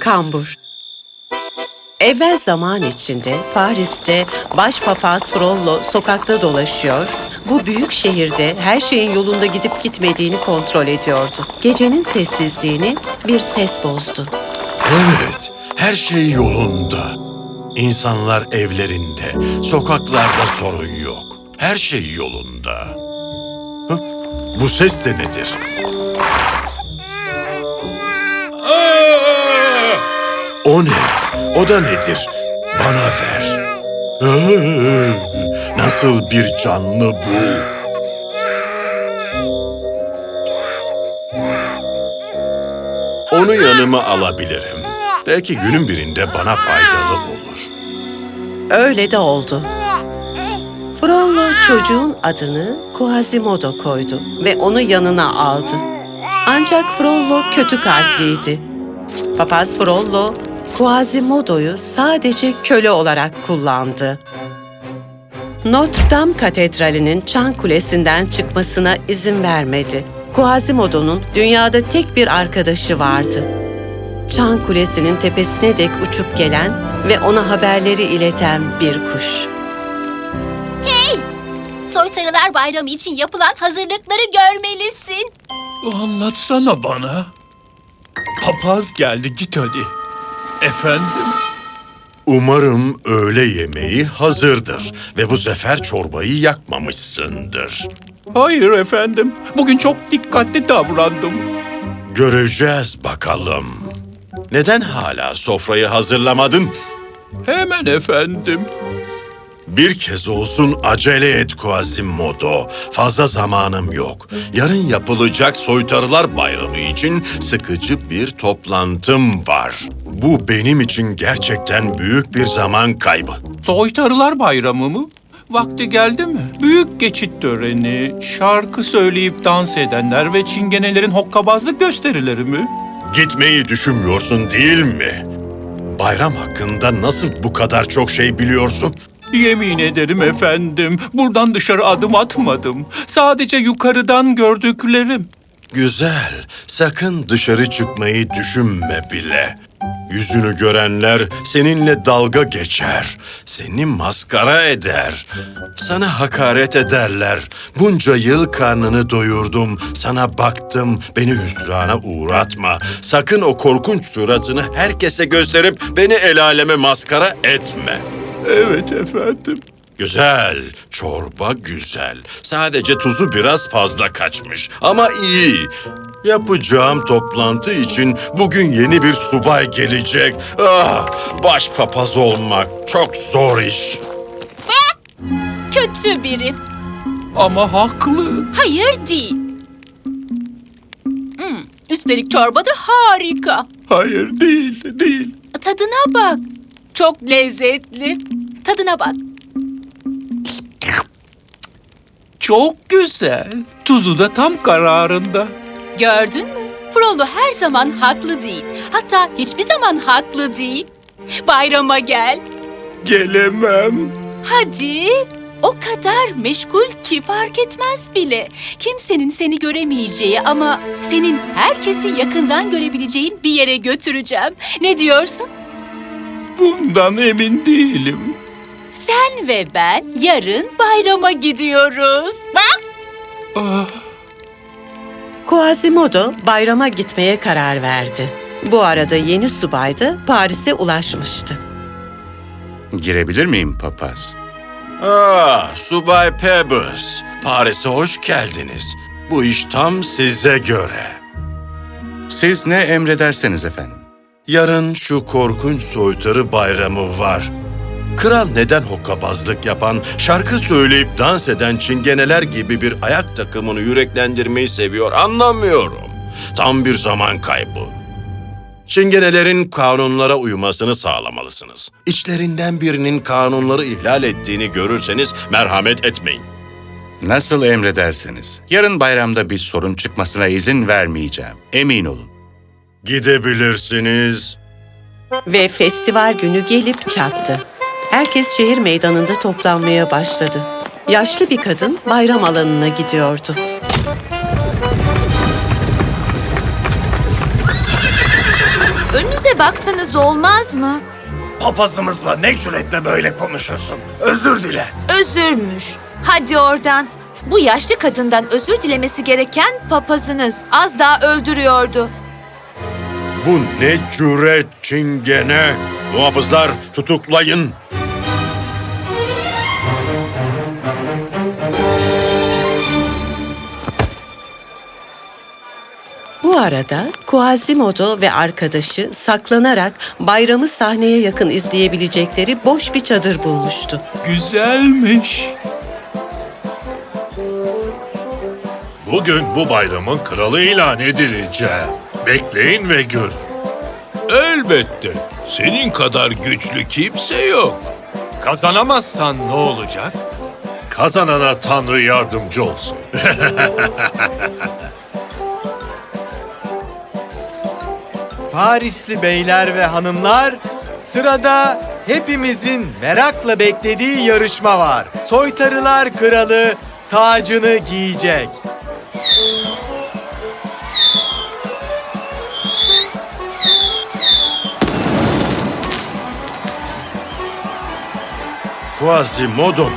Kambur Evvel zaman içinde Paris'te başpapaz Frollo sokakta dolaşıyor, bu büyük şehirde her şeyin yolunda gidip gitmediğini kontrol ediyordu. Gecenin sessizliğini bir ses bozdu. Evet, her şey yolunda. İnsanlar evlerinde, sokaklarda sorun yok. Her şey yolunda. Bu ses de nedir? O ne? O da nedir? Bana ver. Aa! Nasıl bir canlı bu? Onu yanıma alabilirim. Belki günün birinde bana faydalı olur. Öyle de oldu. Frollo çocuğun adını Quasimodo koydu ve onu yanına aldı. Ancak Frollo kötü kalpliydi. Papaz Frollo, Quasimodo'yu sadece köle olarak kullandı. Notre Dame Katedrali'nin çan kulesinden çıkmasına izin vermedi. Quasimodo'nun dünyada tek bir arkadaşı vardı. Çan kulesinin tepesine dek uçup gelen ve ona haberleri ileten bir kuş. Soytarılar Bayramı için yapılan hazırlıkları görmelisin. Anlatsana bana. Papaz geldi git hadi. Efendim? Umarım öğle yemeği hazırdır ve bu sefer çorbayı yakmamışsındır. Hayır efendim. Bugün çok dikkatli davrandım. Göreceğiz bakalım. Neden hala sofrayı hazırlamadın? Hemen efendim. Bir kez olsun acele et Quasimodo. Fazla zamanım yok. Yarın yapılacak Soytarılar Bayramı için sıkıcı bir toplantım var. Bu benim için gerçekten büyük bir zaman kaybı. Soytarılar Bayramı mı? Vakti geldi mi? Büyük geçit töreni, şarkı söyleyip dans edenler ve çingenelerin hokkabazlık gösterileri mi? Gitmeyi düşünmüyorsun değil mi? Bayram hakkında nasıl bu kadar çok şey biliyorsun? Yemin ederim efendim, buradan dışarı adım atmadım. Sadece yukarıdan gördüklerim. Güzel. Sakın dışarı çıkmayı düşünme bile. Yüzünü görenler seninle dalga geçer. Seni maskara eder. Sana hakaret ederler. Bunca yıl karnını doyurdum. Sana baktım. Beni hüsrana uğratma. Sakın o korkunç suratını herkese gösterip beni el aleme maskara etme. Evet efendim. Güzel, çorba güzel. Sadece tuzu biraz fazla kaçmış ama iyi. Yapacağım toplantı için bugün yeni bir subay gelecek. Ah, başpapaz olmak çok zor iş. Kötü biri. Ama haklı. Hayır değil. Hmm, üstelik çorba da harika. Hayır değil, değil. Tadına bak. Çok lezzetli. Tadına bak. Çok güzel. Tuzu da tam kararında. Gördün mü? Frollo her zaman haklı değil. Hatta hiçbir zaman haklı değil. Bayrama gel. Gelemem. Hadi. O kadar meşgul ki fark etmez bile. Kimsenin seni göremeyeceği ama senin herkesi yakından görebileceğin bir yere götüreceğim. Ne diyorsun? Bundan emin değilim. Sen ve ben yarın bayrama gidiyoruz. Bak. Ah, Quasimodo bayrama gitmeye karar verdi. Bu arada yeni subay da Paris'e ulaşmıştı. Girebilir miyim papaz? Ah, Subay Pebbles. Paris'e hoş geldiniz. Bu iş tam size göre. Siz ne emrederseniz efendim. Yarın şu korkunç soytarı bayramı var. Kral neden hokkabazlık yapan, şarkı söyleyip dans eden çingeneler gibi bir ayak takımını yüreklendirmeyi seviyor anlamıyorum. Tam bir zaman kaybı. Çingenelerin kanunlara uymasını sağlamalısınız. İçlerinden birinin kanunları ihlal ettiğini görürseniz merhamet etmeyin. Nasıl emrederseniz. Yarın bayramda bir sorun çıkmasına izin vermeyeceğim. Emin olun. Gidebilirsiniz. Ve festival günü gelip çattı herkes şehir meydanında toplanmaya başladı. Yaşlı bir kadın bayram alanına gidiyordu. Önünüze baksanız olmaz mı? Papazımızla ne cüretle böyle konuşursun? Özür dile. Özürmüş. Hadi oradan. Bu yaşlı kadından özür dilemesi gereken papazınız. Az daha öldürüyordu. Bu ne cüret çingene? Muhafızlar tutuklayın. Bu arada Quasimodo ve arkadaşı saklanarak bayramı sahneye yakın izleyebilecekleri boş bir çadır bulmuştu. Güzelmiş. Bugün bu bayramın kralı ilan edileceğim. Bekleyin ve görün. Elbette. Senin kadar güçlü kimse yok. Kazanamazsan ne olacak? Kazanana Tanrı yardımcı olsun. Parisli beyler ve hanımlar, sırada hepimizin merakla beklediği yarışma var. Soytarılar kralı tacını giyecek. Quasimodo mu?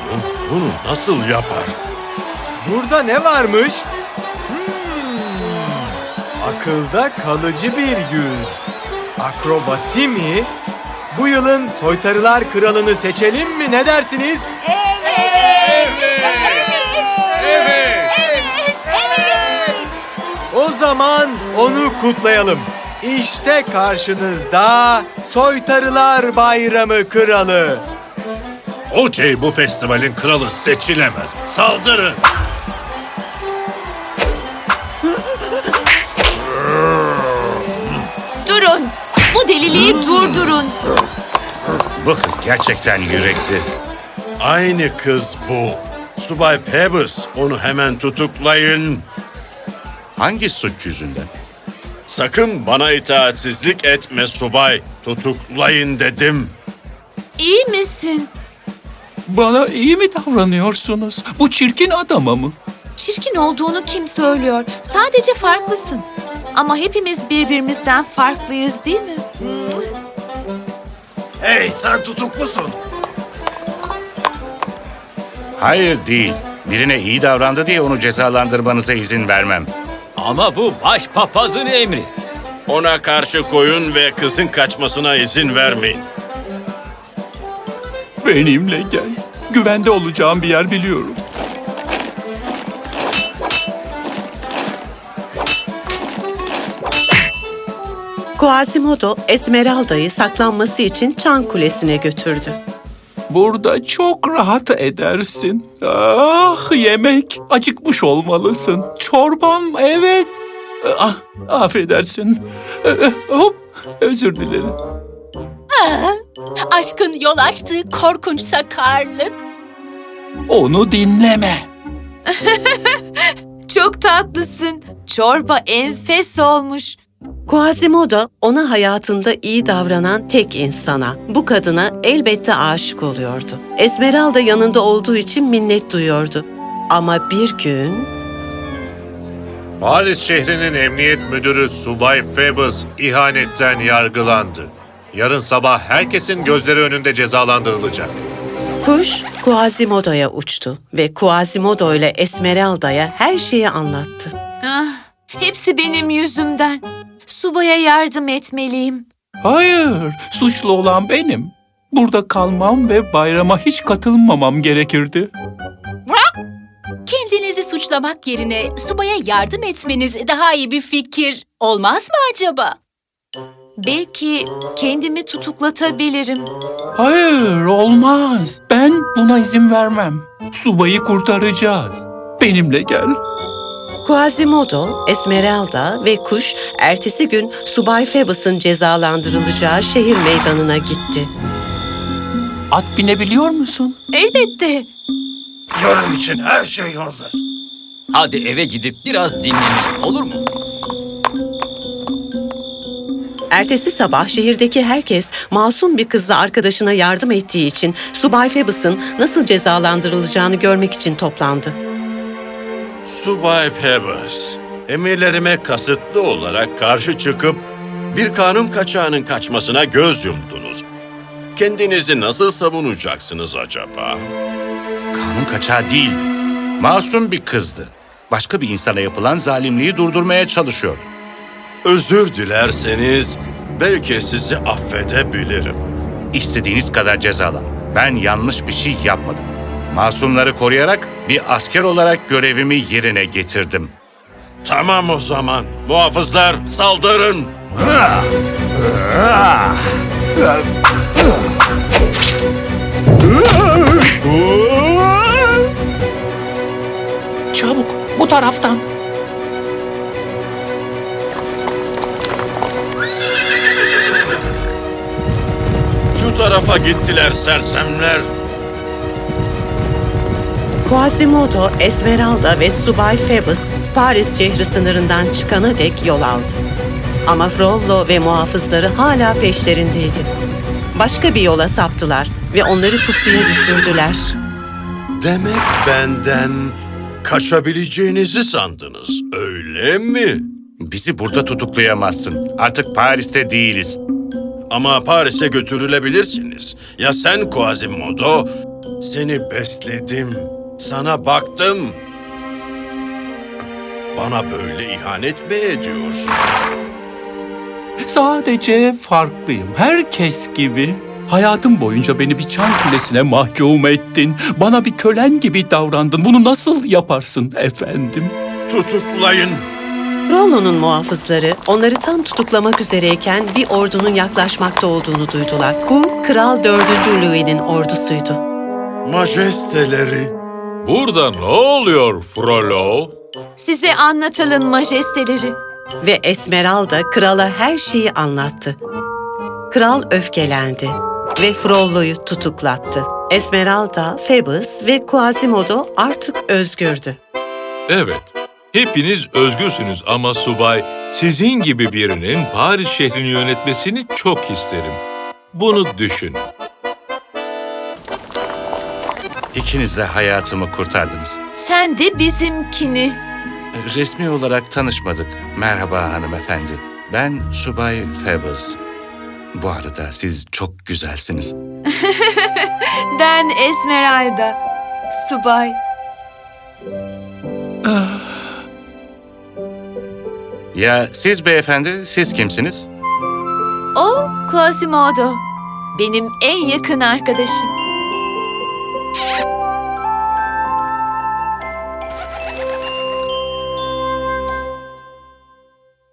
Bunu nasıl yapar? Burada ne varmış? Akılda kalıcı bir yüz. Akrobasi mi? Bu yılın Soytarılar Kralı'nı seçelim mi? Ne dersiniz? O zaman onu kutlayalım. İşte karşınızda Soytarılar Bayramı Kralı. Okey bu festivalin kralı seçilemez. Saldırın. Durdurun. Bu kız gerçekten yürekli. Aynı kız bu. Subay Pebbles, onu hemen tutuklayın. Hangi suç yüzünden? Sakın bana itaatsizlik etme subay. Tutuklayın dedim. İyi misin? Bana iyi mi davranıyorsunuz? Bu çirkin adama mı? Çirkin olduğunu kim söylüyor? Sadece farklısın. Ama hepimiz birbirimizden farklıyız değil mi? Hey sen tutuklusun. Hayır değil. Birine iyi davrandı diye onu cezalandırmanıza izin vermem. Ama bu başpapazın emri. Ona karşı koyun ve kızın kaçmasına izin vermeyin. Benimle gel. Güvende olacağım bir yer biliyorum. Quasimodo Esmeralda'yı saklanması için Çan Kulesi'ne götürdü. Burada çok rahat edersin. Ah yemek. Acıkmış olmalısın. Çorbam evet. Ah, affedersin. Hop, özür dilerim. Aşkın yol açtığı korkunç sakarlık. Onu dinleme. Çok tatlısın. Çorba enfes olmuş. Quasimodo ona hayatında iyi davranan tek insana, bu kadına elbette aşık oluyordu. Esmeralda yanında olduğu için minnet duyuyordu. Ama bir gün Paris şehrinin emniyet müdürü Subay Phoebus ihanetten yargılandı. Yarın sabah herkesin gözleri önünde cezalandırılacak. kuş Quasimodo'ya uçtu ve Quasimodo ile Esmeralda'ya her şeyi anlattı. Ah, hepsi benim yüzümden. Subaya yardım etmeliyim. Hayır, suçlu olan benim. Burada kalmam ve bayrama hiç katılmamam gerekirdi. Kendinizi suçlamak yerine subaya yardım etmeniz daha iyi bir fikir olmaz mı acaba? Belki kendimi tutuklatabilirim. Hayır, olmaz. Ben buna izin vermem. Subayı kurtaracağız. Benimle gel. Quasimodo, Esmeralda ve kuş ertesi gün Subay Phoebus'un cezalandırılacağı şehir meydanına gitti. At binebiliyor musun? Elbette. Yarın için her şey hazır. Hadi eve gidip biraz dinlenelim olur mu? Ertesi sabah şehirdeki herkes masum bir kızla arkadaşına yardım ettiği için Subay Phoebus'un nasıl cezalandırılacağını görmek için toplandı. Subay Pebbles, emirlerime kasıtlı olarak karşı çıkıp Bir kanun kaçağının kaçmasına göz yumdunuz. Kendinizi nasıl savunacaksınız acaba? Kanun kaçağı değil. Masum bir kızdı. Başka bir insana yapılan zalimliği durdurmaya çalışıyordu. Özür dilerseniz belki sizi affedebilirim. İstediğiniz kadar cezalan. Ben yanlış bir şey yapmadım. Masumları koruyarak bir asker olarak görevimi yerine getirdim. Tamam o zaman. Muhafızlar saldırın. Çabuk bu taraftan. Şu tarafa gittiler sersemler. Quasimodo, Esmeralda ve Subay Phoebus Paris şehri sınırından çıkana dek yol aldı. Ama Frollo ve muhafızları hala peşlerindeydi. Başka bir yola saptılar ve onları pusuya düşürdüler. Demek benden kaçabileceğinizi sandınız, öyle mi? Bizi burada tutuklayamazsın. Artık Paris'te değiliz. Ama Paris'e götürülebilirsiniz. Ya sen Quasimodo? Seni besledim, sana baktım. Bana böyle ihanet mi ediyorsun? Sadece farklıyım. Herkes gibi. Hayatım boyunca beni bir çan kulesine mahkum ettin. Bana bir kölen gibi davrandın. Bunu nasıl yaparsın efendim? Tutuklayın. Frollo'nun muhafızları onları tam tutuklamak üzereyken bir ordunun yaklaşmakta olduğunu duydular. Bu Kral 4. Louis'nin ordusuydu. Majesteleri. Burada ne oluyor Frollo? Size anlatalım majesteleri. Ve Esmeralda krala her şeyi anlattı. Kral öfkelendi ve Frollo'yu tutuklattı. Esmeralda, Phoebus ve Quasimodo artık özgürdü. Evet, hepiniz özgürsünüz ama subay, sizin gibi birinin Paris şehrini yönetmesini çok isterim. Bunu düşünün. İkiniz de hayatımı kurtardınız. Sen de bizimkini. Resmi olarak tanışmadık. Merhaba hanımefendi. Ben Subay Phoebus. Bu arada siz çok güzelsiniz. Ben Esmeralda. Subay. Ya siz beyefendi, siz kimsiniz? O Quasimodo. Benim en yakın arkadaşım. you